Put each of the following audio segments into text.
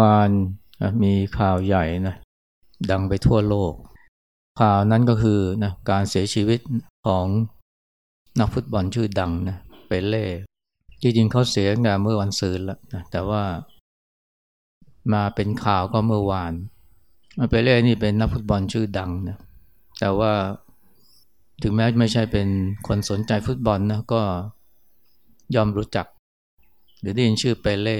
วานมีข่าวใหญ่นะดังไปทั่วโลก ข่าวนั้นก็คือนะการเสียชีวิตของนักฟุตบอลชื่อดังนะเปเล่จริงๆเขาเสียงานเมื่อวันศุกร์แล้วนะแต่ว่ามาเป็นข่าวก็เมื่อวานเปเล่นี่เป็นนักฟุตบอลชื่อดังนะแต่ว่าถึงแม้ไม่ใช่เป็นคนสนใจฟุตบอลนะก็ยอมรู้จักหรือได้ยินชื่อเปเล่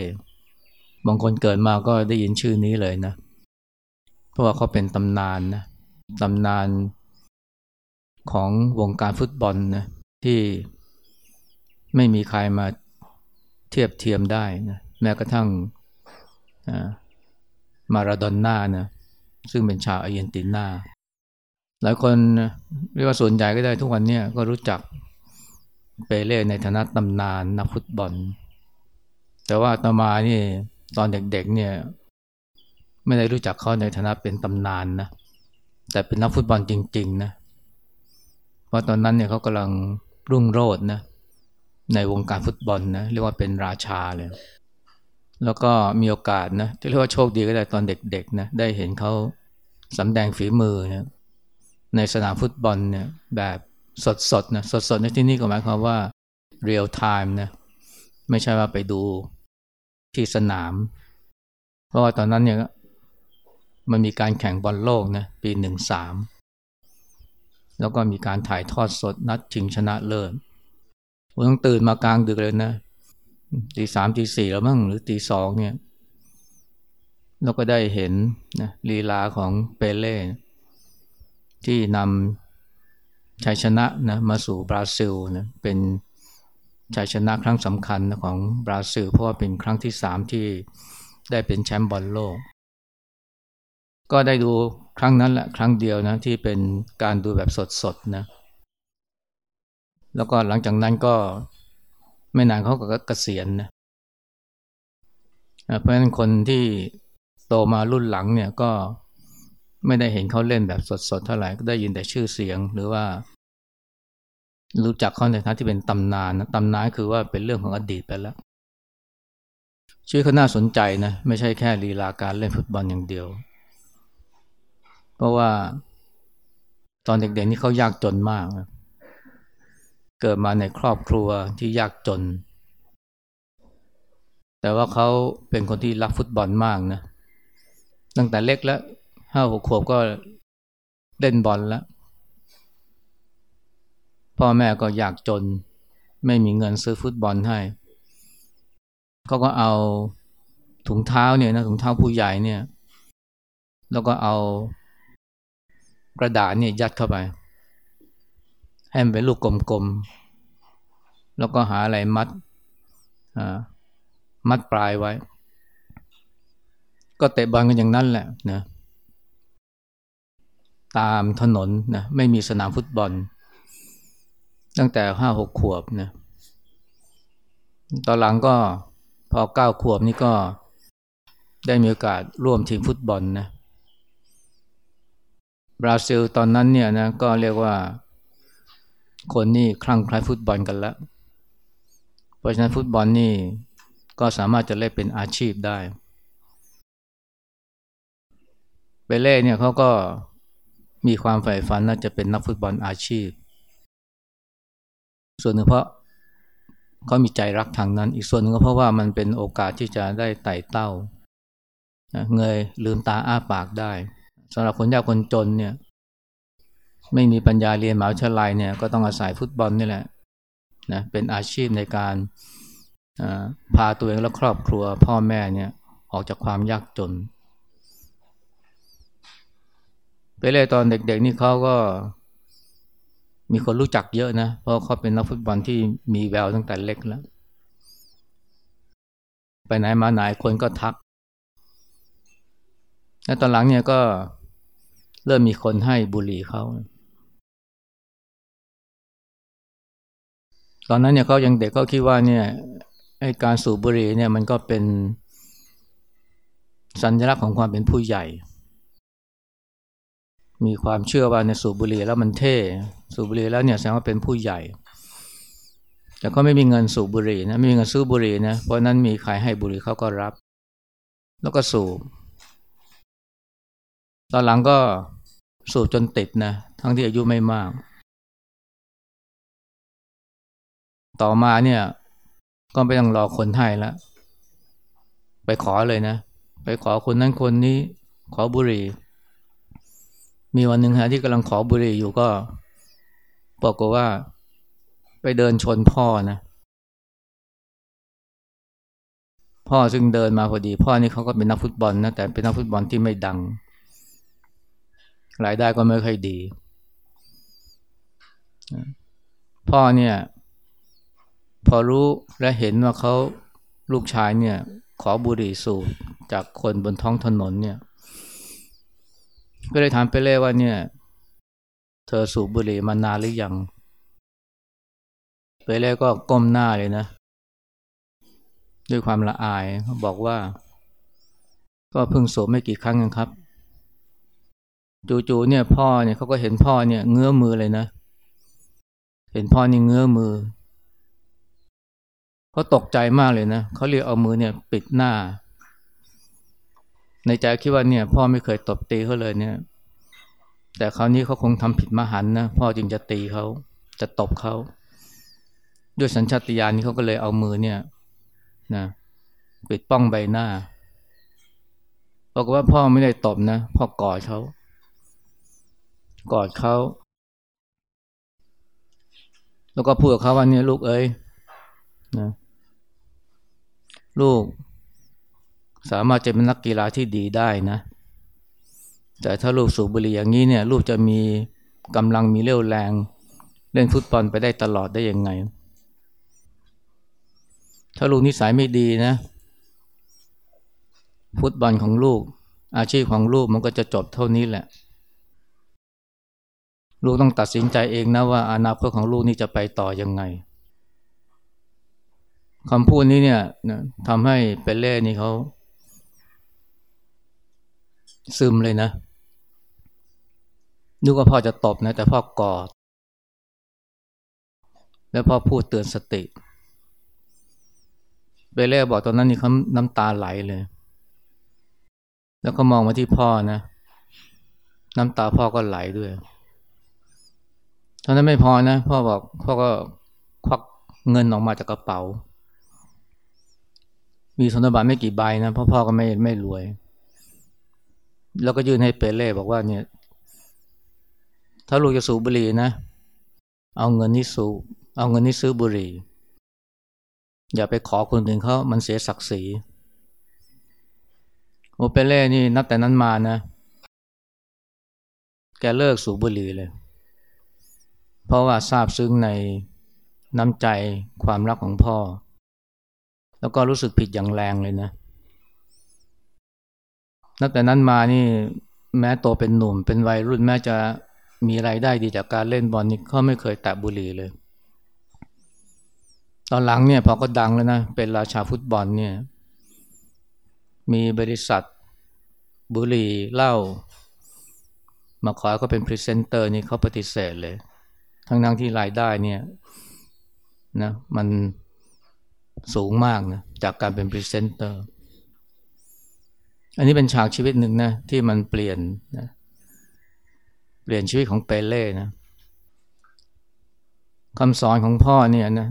บางคนเกิดมาก็ได้ยินชื่อนี้เลยนะ เพราะว่าเขาเป็นตำนานนะตำนานของวงการฟุตบอลนะที่ไม่มีใครมาเทียบเทียมได้นะแม้กระทั่งมาราดอนน่านะซึ่งเป็นชาวอาร์เจนตินาหลายคนเรียกว่าส่วนใหญ่ก็ได้ทุกวันนี้ก็รู้จักเปเล่ในฐานะตำนานนักฟุตบอล แต่ว่าตมานี่ ตอนเด็กๆเนี่ยไม่ได้รู้จักเขาในฐานะเป็นตำนานนะแต่เป็นนักฟุตบอลจริงๆนะเพราะตอนนั้นเนี่ยเขากำลังรุ่งโรจน์นะในวงการฟุตบอลนะเรียกว่าเป็นราชาเลย แล้วก็มีโอกาสนะที่เรียกว่าโชคดีก็ได้ตอนเด็กๆนะได้เห็นเขาสำแดงฝีมือนะในสนามฟุตบอลเนี่ยแบบสดๆนะสดๆในที่นี้ก็หมายความว่า real time นะไม่ใช่ว่าไปดู ที่สนาม เพราะว่าตอนนั้นเนี่ยมันมีการแข่งบอลโลกนะปีหนึ่งสามแล้วก็มีการถ่ายทอดสดนัดชิงชนะเลิศผมต้องตื่นมากลางดึกเลยนะตีสามตีสี่แล้วมั้งหรือตีสองเนี่ยเราก็ได้เห็นนะลีลาของเปเล่ที่นำชัยชนะนะมาสู่บราซิลนะเป็น ชัยชนะครั้งสำคัญของบราซิล เพราะว่าเป็นครั้งที่สามที่ได้เป็นแชมป์บอลโลก ก็ได้ดูครั้งนั้นแหละครั้งเดียวนะที่เป็นการดูแบบสดๆนะแล้วก็หลังจากนั้นก็ไม่นานเขาก็เกษียณนะเพราะฉะนั้นคนที่โตมารุ่นหลังเนี่ยก็ไม่ได้เห็นเขาเล่นแบบสดๆเท่าไหร่ก็ได้ยินแต่ชื่อเสียงหรือว่า รู้จักเขาในฐานะที่เป็นตำนานนะตำนานคือว่าเป็นเรื่องของอดีตไปแล้วชื่อเขาน่าสนใจนะไม่ใช่แค่ลีลาการเล่นฟุตบอลอย่างเดียว เพราะว่าตอนเด็กๆนี่เขายากจนมากนะเกิดมาในครอบครัวที่ยากจน แต่ว่าเขาเป็นคนที่รักฟุตบอลมากนะตั้งแต่เล็กแล้วห้าหกขวบก็เล่นบอลแล้ว พ่อแม่ก็อยากจน ไม่มีเงินซื้อฟุตบอลให้เขาก็เอาถุงเท้าเนี่ยนะถุงเท้าผู้ใหญ่เนี่ย แล้วก็เอากระดาษเนี่ยยัดเข้าไป ให้มันเป็นลูกกลมๆ แล้วก็หาอะไรมัดมัดปลายไว้ ก็เตะบอลกันอย่างนั้นแหละนะตามถนนนะไม่มีสนามฟุตบอล ตั้งแต่ห้าหกขวบนะตอนหลังก็พอเก้าขวบนี่ก็ได้มีโอกาสร่วมทีมฟุตบอลนะบราซิลตอนนั้นเนี่ยนะก็เรียกว่าคนนี่คลั่งคล้ายฟุตบอลกันแล้ว เพราะฉะนั้นฟุตบอลนี่ก็สามารถจะเล่นเป็นอาชีพได้เปเล่เนี่ยเขาก็มีความใฝ่ฝันน่าจะเป็นนักฟุตบอลอาชีพ ส่วนหนึ่งเพราะเขามีใจรักทางนั้น อีกส่วนหนึ่งก็เพราะว่ามันเป็นโอกาสที่จะได้ไต่เต้าเงยลืมตาอ้าปากได้สำหรับคนยากคนจนเนี่ย ไม่มีปัญญาเรียนหมหาวิทยาลัยเนี่ยก็ต้องอาศัยฟุตบอลนี่แหละนะเป็นอาชีพในการพาตัวเองและครอบครัวพ่อแม่เนี่ยออกจากความยากจนเปเล่ตอนเด็กๆนี่เขาก็ มีคนรู้จักเยอะนะ เพราะเขาเป็นนักฟุตบอลที่มีแววตั้งแต่เล็กแล้ว ไปไหนมาไหนคนก็ทัก แล้วตอนหลังเนี่ยก็เริ่มมีคนให้บุหรี่เขา ตอนนั้นเนี่ยเขายังเด็กเขาคิดว่าเนี่ยไอการสูบบุหรี่เนี่ยมันก็เป็นสัญลักษณ์ของความเป็นผู้ใหญ่ มีความเชื่อว่าในสูบบุหรี่แล้วมันเท่ สูบบุหรี่แล้วเนี่ยแสดงว่าเป็นผู้ใหญ่ แต่ก็ไม่มีเงินสูบบุหรี่นะไม่มีเงินซื้อบุหรี่นะเพราะนั้นมีใครให้บุหรี่เขาก็รับ แล้วก็สูบ ตอนหลังก็สูบจนติดนะทั้งที่อายุไม่มาก ต่อมาเนี่ย ก็ไม่ต้องรอคนให้แล้วไปขอเลยนะ ไปขอคนนั้นคนนี้ ขอบุหรี่ มีวันหนึ่งฮะที่กำลังขอบุหรี่อยู่ก็บอกว่า ไปเดินชนพ่อนะ พ่อซึ่งเดินมาพอดี พ่อนี่เขาก็เป็นนักฟุตบอลนะแต่เป็นนักฟุตบอลที่ไม่ดังรายได้ก็ไม่ค่อยดี พ่อเนี่ย พอรู้และเห็นว่าเขาลูกชายเนี่ย ขอบุหรี่สูบจากคนบนท้องถนนเนี่ย ก็เลยถามไปเลยว่าเนี่ย เธอสูบบุหรี่มานานหรือยังไปเลยก็ก้มหน้าเลยนะ ด้วยความละอายเขาบอกว่า ก็เพิ่งสูบไม่กี่ครั้งเองครับ จู่ๆเนี่ยพ่อเนี่ยเขาก็เห็นพ่อเนี่ยเงื้อมือเลยนะ เห็นพ่อนี่เงื้อมือเขาตกใจมากเลยนะเขาเรียกเอามือเนี่ย ปิดหน้า ในใจคิดว่าเนี่ย พ่อไม่เคยตบตีเขาเลยเนี่ย แต่คราวนี้เขาคงทำผิดมหันนะพ่อจึงจะตีเขาจะตบเขาด้วยสัญชาตญาณนี้เขาก็เลยเอามือเนี่ยนะปิดป้องใบหน้าบอกว่าพ่อไม่ได้ตบนะ พ่อกอดเขากอดเขาแล้วก็พูดกับเขาว่าเนี่ยลูกเอ้ยนะลูก สามารถจะเป็นนักกีฬาที่ดีได้นะ แต่ถ้าลูกสูบบุหรี่อย่างนี้เนี่ยลูกจะมีกำลังมีเรี่ยวแรง เล่นฟุตบอลไปได้ตลอดได้ยังไง ถ้าลูกนิสัยไม่ดีนะ ฟุตบอลของลูก อาชีพของลูกมันก็จะจบเท่านี้แหละ ลูกต้องตัดสินใจเองนะว่าอนาคตของลูกนี่จะไปต่อยังไงคำพูดนี้เนี่ยทำให้เปเล่นี่เขา ซึมเลยนะ นึกว่าพ่อจะตบนะ แต่พ่อกอด แล้วพ่อพูดเตือนสติเบเล่บอกตอนนั้นนี่เขาน้ำตาไหลเลย แล้วก็มองมาที่พ่อนะ น้ำตาพ่อก็ไหลด้วยเท่านั้นไม่พอนะ พ่อบอกพ่อก็ควักเงินออกมาจากกระเป๋า มีธนบัตรไม่กี่ใบนะพ่อพ่อก็ไม่ไม่รวย แล้วก็ยื่นให้เปเล่บอกว่าเนี่ย ถ้าลูกจะสูบบุหรี่นะ เอาเงินนี้สูบเอาเงินนี้ซื้อบุหรี่ อย่าไปขอคนอื่นเขามันเสียศักดิ์ศรีโอเปเล่นี่นับแต่นั้นมานะ แกเลิกสูบบุหรี่เลย เพราะว่าทราบซึ้งในน้ำใจความรักของพ่อ แล้วก็รู้สึกผิดอย่างแรงเลยนะ นับแต่นั้นมานี่แม้โตเป็นหนุ่ม เป็นวัยรุ่นแม้จะมีไรายได้ดีจากการเล่นบอลนี่เขาไม่เคยแตะบุหรี่เลย ตอนหลังเนี่ยพอก็ดังแล้วนะ เป็นราชาฟุตบอลเนี่ย มีบริษัทบุหรี่เหล้ามาขอเขาเป็นพรีเซนเตอร์นี่เขาปฏิเสธเลย ทั้งนั้นที่รายได้เนี่ยนะมันสูงมากนะจากการเป็นพรีเซนเตอร์ อันนี้เป็นฉากชีวิตหนึ่งนะที่มันเปลี่ยนนะเปลี่ยนชีวิตของเปเล่นะคำสอนของพ่อเนี่ยนะ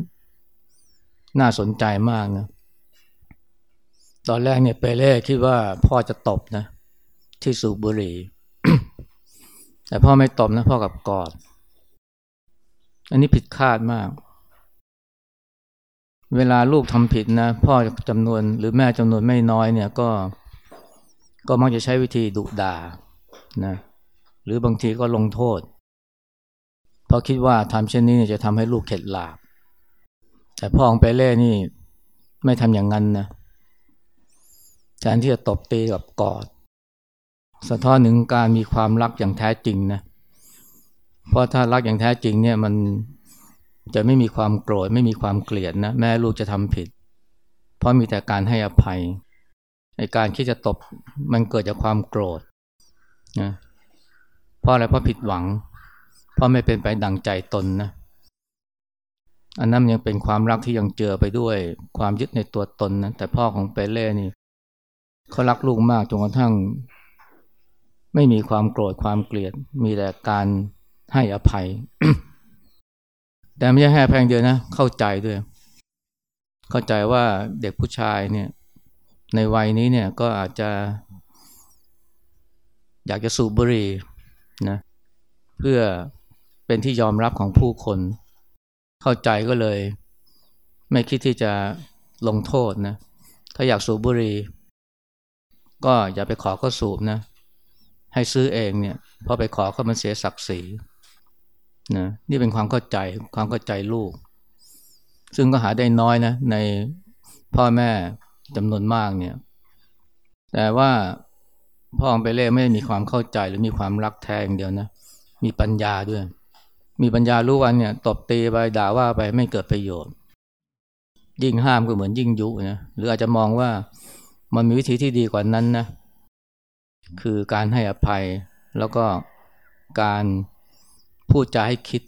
น่าสนใจมากนะตอนแรกเนี่ยเปเล่คิดว่าพ่อจะตบนะ ที่สูบบุหรี่แต่พ่อไม่ตบนะพ่อกับกอด อันนี้ผิดคาดมาก เวลาลูกทำผิดนะ พ่อจำนวนหรือแม่จำนวนไม่น้อยเนี่ยก็ ก็มักจะใช้วิธีดุด่านะหรือบางทีก็ลงโทษ เพราะคิดว่าทำเช่นนี้จะทำให้ลูกเข็ดหลาบ แต่พ่อของเปเล่นี่ไม่ทำอย่างนั้นนะแทนที่จะตบตีกับกอด สะท้อนถึงการมีความรักอย่างแท้จริงนะเพราะถ้ารักอย่างแท้จริงเนี่ยมันจะไม่มีความโกรธไม่มีความเกลียดนะแม่ลูกจะทำผิด เพราะมีแต่การให้อภัย ในการที่จะตบมันเกิดจากความโกรธนะเพราะอะไรเพราะผิดหวัง เพราะไม่เป็นไปดังใจตนนะอันนั้นยังเป็นความรักที่ยังเจือไปด้วยความยึดในตัวตนนะแต่พ่อของเปเล่นี่เขารักลูกมากจนกระทั่ง ไม่มีความโกรธความเกลียด มีแต่การให้อภัย แต่ไม่ใช่ให้แพงเดียวนะ เข้าใจด้วย เข้าใจว่าเด็กผู้ชายเนี่ย ในวัยนี้เนี่ยก็อาจจะ อยากจะสูบบุหรี่นะเพื่อเป็นที่ยอมรับของผู้คน เข้าใจก็เลย ไม่คิดที่จะลงโทษนะถ้าอยากสูบบุหรี่ก็อย่าไปขอเขาสูบนะ ให้ซื้อเองเนี่ยพอไปขอเขามันเสียศักดิ์ศรีนะนี่เป็นความเข้าใจความเข้าใจลูก ซึ่งก็หาได้น้อยนะในพ่อแม่ จำนวนมากเนี่ย แต่ว่าพ่อองไปเล่ไม่ได้มีความเข้าใจหรือมีความรักแท้อย่างเดียวนะ มีปัญญาด้วย มีปัญญารู้ว่าเนี่ยตบตีไปด่าว่าไปไม่เกิดประโยชน์ ยิ่งห้ามก็เหมือนยิ่งยุนะ หรืออาจจะมองว่ามันมีวิธีที่ดีกว่านั้นนะ คือการให้อภัยแล้วก็การพูดจาให้คิด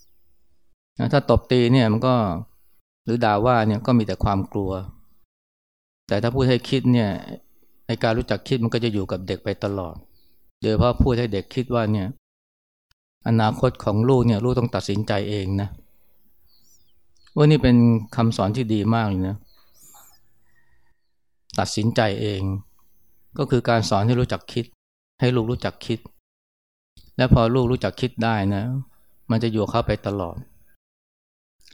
นะถ้าตบตีเนี่ยมันก็หรือด่าว่าเนี่ยก็มีแต่ความกลัว แต่ถ้าพูดให้คิดเนี่ยในการรู้จักคิดมันก็จะอยู่กับเด็กไปตลอดโดยเพราะพูดให้เด็กคิดว่าเนี่ย อนาคตของลูกเนี่ยลูกต้องตัดสินใจเองนะว่านี่เป็นคำสอนที่ดีมากเลยนะตัดสินใจเอง ก็คือการสอนให้รู้จักคิด ให้ลูกรู้จักคิด และพอลูกรู้จักคิดได้นะ มันจะอยู่เข้าไปตลอด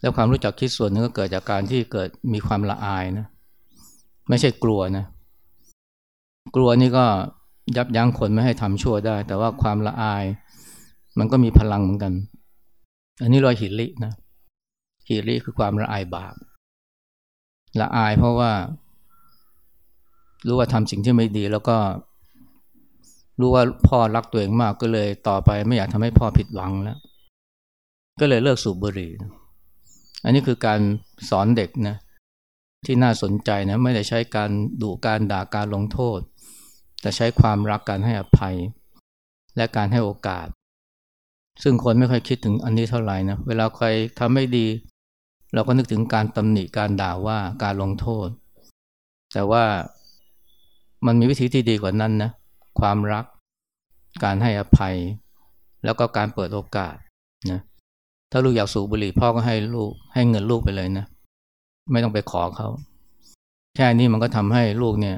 แล้วความรู้จักคิดส่วนนึงก็เกิดจากการที่เกิดมีความละอายนะ ไม่ใช่กลัวนะ กลัวนี่ก็ยับยั้งคนไม่ให้ทำชั่วได้ แต่ว่าความละอาย มันก็มีพลังเหมือนกัน อันนี้รอยหิรินะหิริคือความละอายบาปละอายเพราะว่า รู้ว่าทำสิ่งที่ไม่ดี แล้วก็รู้ว่าพ่อรักตัวเองมากก็เลยต่อไปไม่อยากทำให้พ่อผิดหวังแล้ว ก็เลยเลิกสูบบุหรี่ อันนี้คือการสอนเด็กนะ ที่น่าสนใจนะไม่ได้ใช้การดุการด่าการลงโทษ แต่ใช้ความรักการให้อภัย และการให้โอกาส ซึ่งคนไม่ค่อยคิดถึงอันนี้เท่าไหร่นะเวลาใครทำไม่ดี เราก็นึกถึงการตำหนิการด่าว่าการลงโทษ แต่ว่ามันมีวิธีที่ดีกว่านั้นนะความรัก การให้อภัย แล้วก็การเปิดโอกาสนะถ้าลูกอยากสูบบุหรี่พ่อก็ให้ลูกให้เงินลูกไปเลยนะ ไม่ต้องไปขอเขาแค่นี้มันก็ทำให้ลูกเนี่ย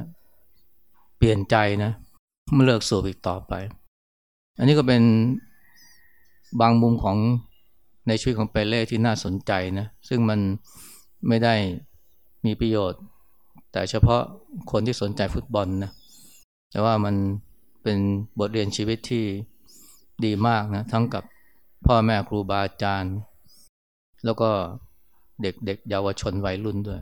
เปลี่ยนใจนะไม่เลิกสูบอีกต่อไป อันนี้ก็เป็นบางมุมของในชีวิตของเปเล่ที่น่าสนใจนะซึ่งมันไม่ได้มีประโยชน์ แต่เฉพาะคนที่สนใจฟุตบอลนะแต่ว่ามันเป็นบทเรียนชีวิตที่ดีมากนะทั้งกับพ่อแม่ครูบาอาจารย์ แล้วก็ เด็กๆเยาวชนวัยรุ่นด้วย